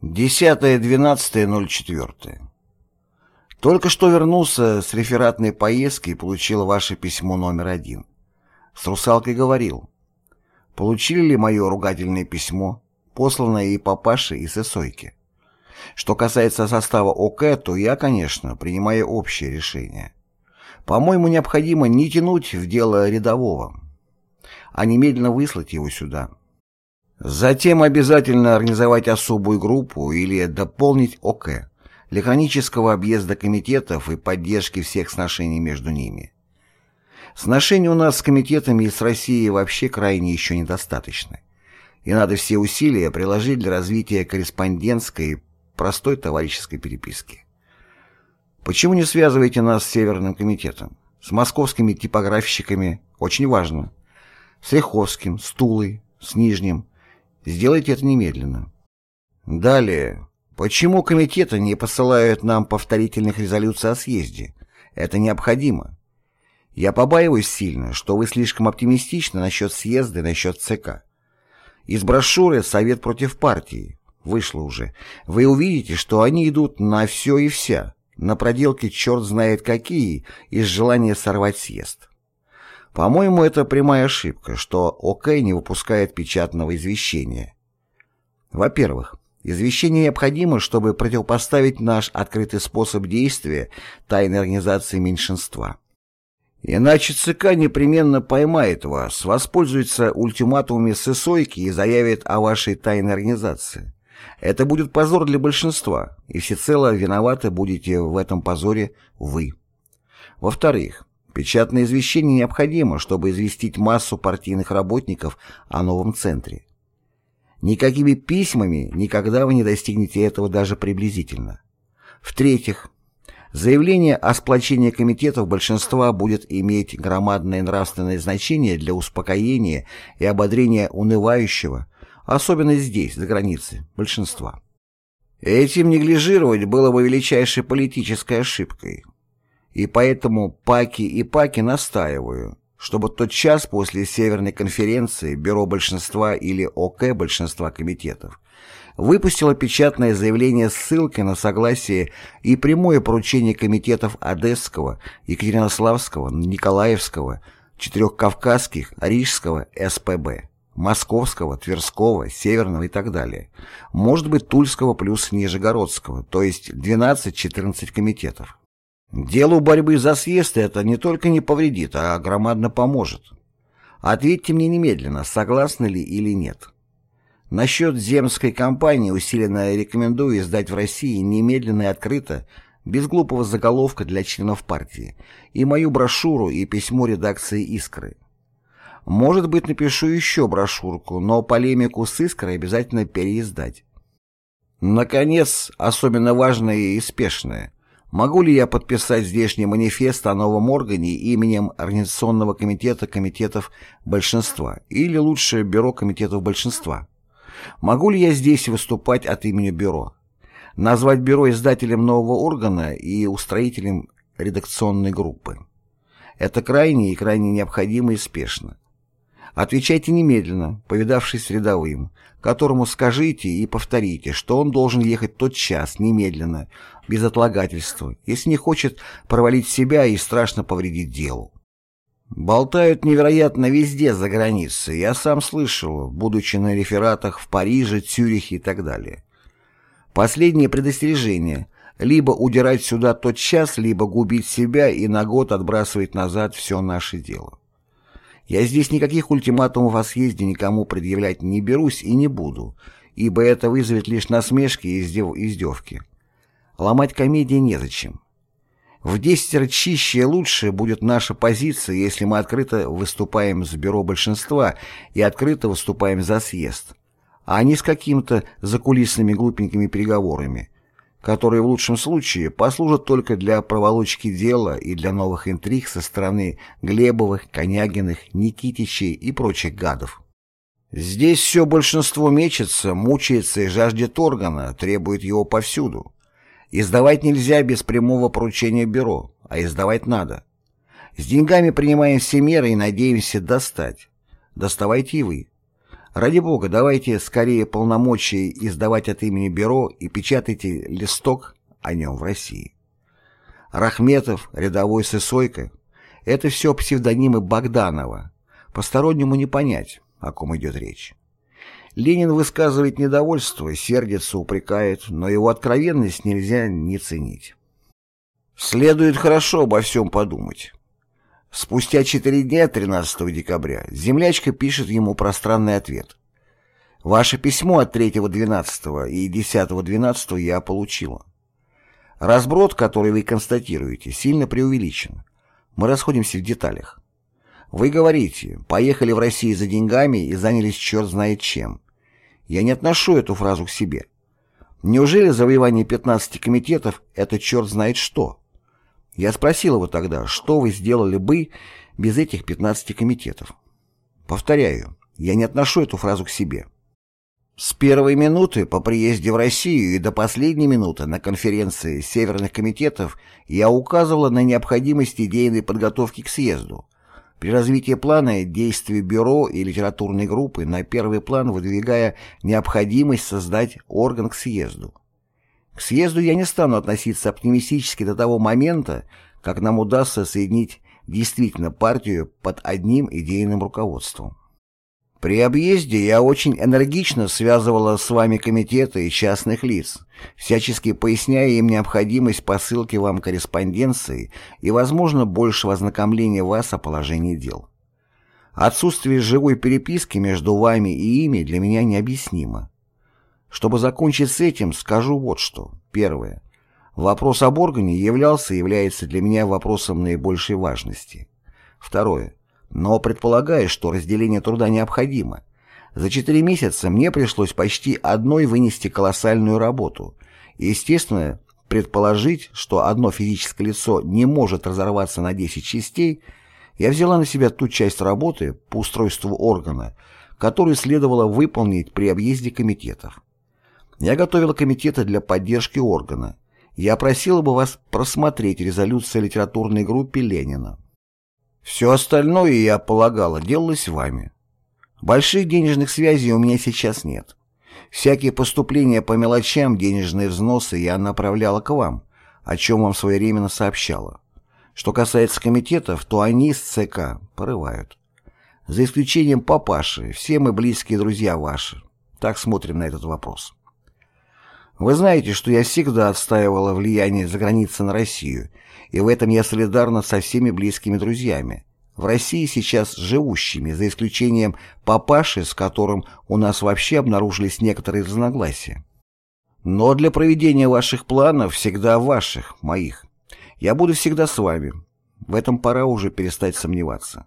10.12.04. Только что вернулся с рефератной поездки и получил ваше письмо номер один. С русалкой говорил. Получили ли мое ругательное письмо, посланное и папаше, и сесойке? Что касается состава ОК, то я, конечно, принимаю общее решение. По-моему, необходимо не тянуть в дело рядового, а немедленно выслать его сюда. Затем обязательно организовать особую группу или дополнить ОК для хронического объезда комитетов и поддержки всех сношений между ними. Сношений у нас с комитетами и с Россией вообще крайне еще недостаточно, и надо все усилия приложить для развития корреспондентской, простой товарищеской переписки. Почему не связываете нас с Северным комитетом? С московскими типографщиками, очень важно. С Ряховским, с Тулой, с Нижним, Сделайте это немедленно. Далее. Почему комитеты не посылают нам повторительных резолюций о съезде? Это необходимо. Я побаиваюсь сильно, что вы слишком оптимистичны насчет съезда и насчет ЦК. Из брошюры «Совет против партии» вышло уже. Вы увидите, что они идут на все и вся, на проделки черт знает какие, из желания сорвать съезд. По-моему, это прямая ошибка, что ОК не выпускает печатного извещения. Во-первых, извещение необходимо, чтобы противопоставить наш открытый способ действия тайной организации меньшинства. Иначе ЦК непременно поймает вас, воспользуется ультиматумами ССОйки и заявит о вашей тайной организации. Это будет позор для большинства, и всецело виноваты будете в этом позоре вы. Во-вторых, Печатное извещение необходимо, чтобы известить массу партийных работников о новом центре. Никакими письмами никогда вы не достигнете этого даже приблизительно. В-третьих, заявление о сплочении комитетов большинства будет иметь громадное нравственное значение для успокоения и ободрения унывающего, особенно здесь, за границей, большинства. Этим неглижировать было бы величайшей политической ошибкой. И поэтому Паки и Паки настаиваю, чтобы тот час после Северной конференции Бюро большинства или ОК большинства комитетов выпустило печатное заявление с ссылкой на согласие и прямое поручение комитетов Одесского, Екатеринославского, Николаевского, Четырехкавказских, Рижского, СПБ, Московского, Тверского, Северного и так далее. Может быть Тульского плюс Нижегородского, то есть 12-14 комитетов. Делу борьбы за съезд это не только не повредит, а громадно поможет. Ответьте мне немедленно, согласны ли или нет. Насчет земской кампании усиленно рекомендую издать в России немедленно и открыто, без глупого заголовка для членов партии, и мою брошюру и письмо редакции «Искры». Может быть, напишу еще брошюрку, но полемику с «Искрой» обязательно переиздать. Наконец, особенно важное и спешное – Могу ли я подписать здешний манифест о новом органе именем Организационного комитета комитетов большинства или лучше Бюро комитетов большинства? Могу ли я здесь выступать от имени Бюро? Назвать Бюро издателем нового органа и устроителем редакционной группы? Это крайне и крайне необходимо и спешно. Отвечайте немедленно, повидавшись с рядовым, которому скажите и повторите, что он должен ехать тот час, немедленно, без отлагательства, если не хочет провалить себя и страшно повредить делу. Болтают невероятно везде за границей, я сам слышал, будучи на рефератах в Париже, Цюрихе и так далее. Последнее предостережение – либо удирать сюда тот час, либо губить себя и на год отбрасывать назад все наше дело. Я здесь никаких ультиматумов о съезде никому предъявлять не берусь и не буду, ибо это вызовет лишь насмешки и издев... издевки. Ломать комедии незачем. В десятеро чище и лучше будет наша позиция, если мы открыто выступаем с бюро большинства и открыто выступаем за съезд, а не с какими-то закулисными глупенькими переговорами, которые в лучшем случае послужат только для проволочки дела и для новых интриг со стороны Глебовых, Конягиных, Никитичей и прочих гадов. Здесь все большинство мечется, мучается и жаждет органа, требует его повсюду. Издавать нельзя без прямого поручения бюро, а издавать надо. С деньгами принимаем все меры и надеемся достать. Доставайте и вы. Ради бога, давайте скорее полномочия издавать от имени бюро и печатайте листок о нем в России. Рахметов, рядовой Сысойко — это все псевдонимы Богданова. Постороннему не понять, о ком идет речь. Ленин высказывает недовольство, сердится, упрекает, но его откровенность нельзя не ценить. Следует хорошо обо всем подумать. Спустя четыре дня, 13 декабря, землячка пишет ему пространный ответ. «Ваше письмо от 3.12 и 10.12 я получила. Разброд, который вы констатируете, сильно преувеличен. Мы расходимся в деталях. Вы говорите, поехали в Россию за деньгами и занялись черт знает чем. Я не отношу эту фразу к себе. Неужели завоевание 15 комитетов – это черт знает что? Я спросил его тогда, что вы сделали бы без этих 15 комитетов. Повторяю, я не отношу эту фразу к себе. С первой минуты по приезде в Россию и до последней минуты на конференции Северных комитетов я указывала на необходимость идейной подготовки к съезду. При развитии плана действий бюро и литературной группы на первый план выдвигая необходимость создать орган к съезду. К съезду я не стану относиться оптимистически до того момента, как нам удастся соединить действительно партию под одним идейным руководством. При объезде я очень энергично связывала с вами комитеты и частных лиц, всячески поясняя им необходимость посылки вам корреспонденции и, возможно, большего ознакомления вас о положении дел. Отсутствие живой переписки между вами и ими для меня необъяснимо. Чтобы закончить с этим, скажу вот что. Первое. Вопрос об органе являлся и является для меня вопросом наибольшей важности. Второе. Но предполагая, что разделение труда необходимо, за четыре месяца мне пришлось почти одной вынести колоссальную работу. Естественно, предположить, что одно физическое лицо не может разорваться на 10 частей, я взяла на себя ту часть работы по устройству органа, которую следовало выполнить при объезде комитетов. Я готовила комитеты для поддержки органа. Я просила бы вас просмотреть резолюцию литературной группе Ленина. Все остальное, я полагала, делалось вами. Больших денежных связей у меня сейчас нет. Всякие поступления по мелочам, денежные взносы я направляла к вам, о чем вам своевременно сообщала. Что касается комитетов, то они с ЦК порывают. За исключением папаши, все мы близкие друзья ваши. Так смотрим на этот вопрос. Вы знаете, что я всегда отстаивала влияние за границей на Россию, и в этом я солидарна со всеми близкими друзьями, в России сейчас живущими, за исключением папаши, с которым у нас вообще обнаружились некоторые разногласия. Но для проведения ваших планов всегда ваших, моих. Я буду всегда с вами. В этом пора уже перестать сомневаться.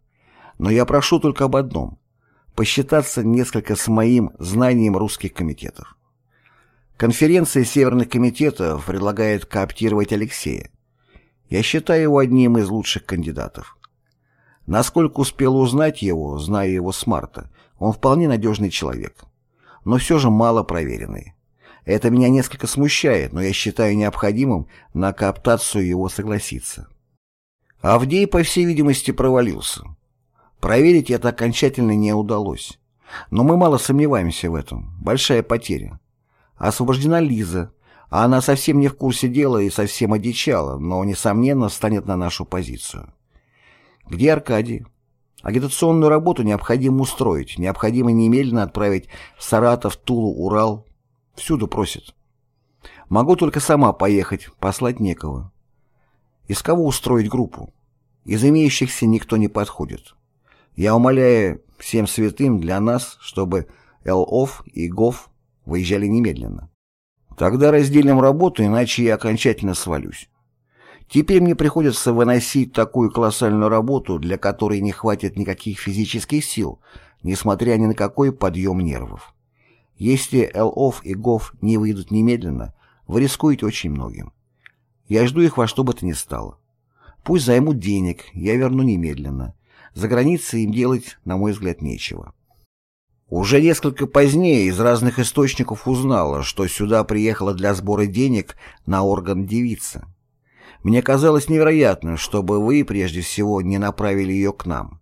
Но я прошу только об одном – посчитаться несколько с моим знанием русских комитетов. Конференция Северных комитетов предлагает кооптировать Алексея. Я считаю его одним из лучших кандидатов. Насколько успел узнать его, зная его с марта, он вполне надежный человек. Но все же мало проверенный. Это меня несколько смущает, но я считаю необходимым на кооптацию его согласиться. Авдей, по всей видимости, провалился. Проверить это окончательно не удалось. Но мы мало сомневаемся в этом. Большая потеря. Освобождена Лиза, а она совсем не в курсе дела и совсем одичала, но, несомненно, станет на нашу позицию. Где Аркадий? Агитационную работу необходимо устроить, необходимо немедленно отправить в Саратов, Тулу, Урал. Всюду просят. Могу только сама поехать, послать некого. Из кого устроить группу? Из имеющихся никто не подходит. Я умоляю всем святым для нас, чтобы ЛОФ и ГОФ Выезжали немедленно. Тогда разделим работу, иначе я окончательно свалюсь. Теперь мне приходится выносить такую колоссальную работу, для которой не хватит никаких физических сил, несмотря ни на какой подъем нервов. Если ЛОФ и ГОФ не выйдут немедленно, вы рискуете очень многим. Я жду их во что бы то ни стало. Пусть займут денег, я верну немедленно. За границей им делать, на мой взгляд, нечего. Уже несколько позднее из разных источников узнала, что сюда приехала для сбора денег на орган девица. Мне казалось невероятным, чтобы вы прежде всего не направили ее к нам.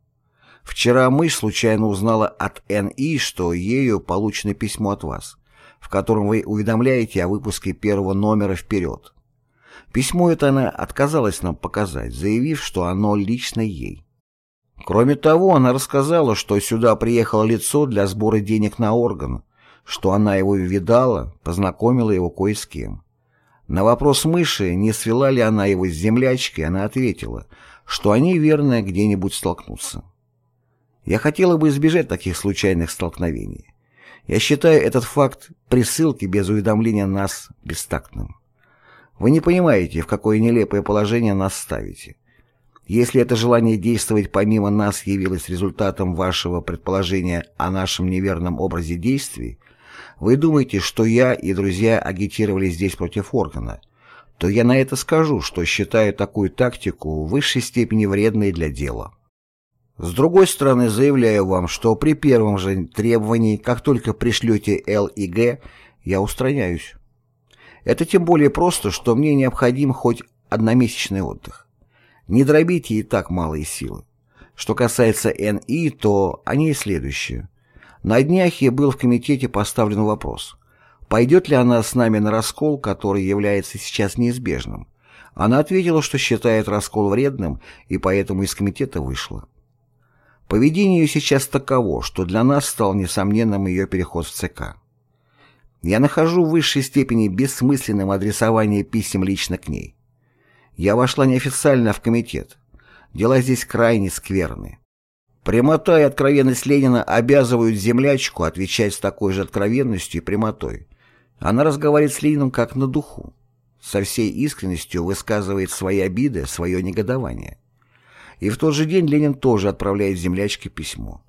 Вчера мышь случайно узнала от Н.И., что ею получено письмо от вас, в котором вы уведомляете о выпуске первого номера вперед. Письмо это она отказалась нам показать, заявив, что оно лично ей. Кроме того, она рассказала, что сюда приехало лицо для сбора денег на орган, что она его видала, познакомила его кое с кем. На вопрос мыши, не свела ли она его с землячкой, она ответила, что они, верно, где-нибудь столкнутся. Я хотела бы избежать таких случайных столкновений. Я считаю этот факт присылки без уведомления нас бестактным. Вы не понимаете, в какое нелепое положение нас ставите. Если это желание действовать помимо нас явилось результатом вашего предположения о нашем неверном образе действий, вы думаете, что я и друзья агитировали здесь против органа, то я на это скажу, что считаю такую тактику в высшей степени вредной для дела. С другой стороны, заявляю вам, что при первом же требовании, как только пришлете Л и Г, я устраняюсь. Это тем более просто, что мне необходим хоть одномесячный отдых. Не дробите и так малые силы. Что касается НИ, то они следующие. На днях я был в комитете поставлен вопрос, пойдет ли она с нами на раскол, который является сейчас неизбежным. Она ответила, что считает раскол вредным, и поэтому из комитета вышла. Поведение ее сейчас таково, что для нас стал несомненным ее переход в ЦК. Я нахожу в высшей степени бессмысленным адресование писем лично к ней. Я вошла неофициально в комитет. Дела здесь крайне скверны. Прямота и откровенность Ленина обязывают землячку отвечать с такой же откровенностью и прямотой. Она разговаривает с Лениным как на духу. Со всей искренностью высказывает свои обиды, свое негодование. И в тот же день Ленин тоже отправляет землячке письмо.